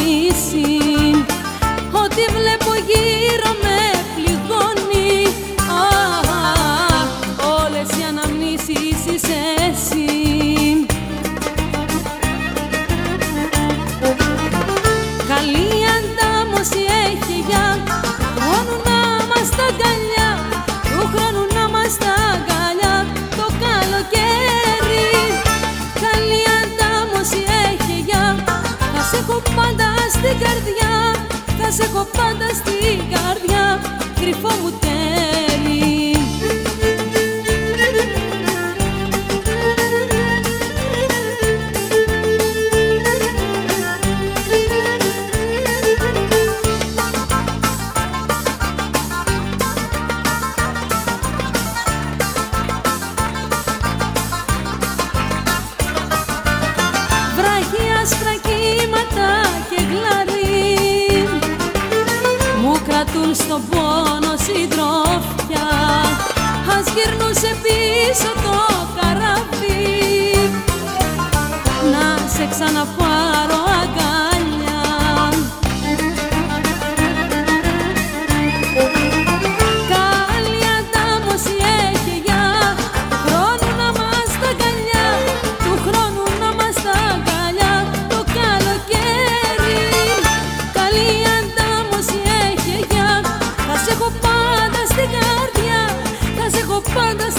λύση Ό,τι βλέπω γύρω με πληγώνει. Α, Όλες οι αναμνήσεις είσαι εσύ. Καλή αντάμωση έχει για χρόνο να μας τα αγκαλιά. Του χρόνου καρδιά. Θα σε έχω πάντα στην καρδιά. Κρυφό μου τέλος στον πόνο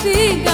see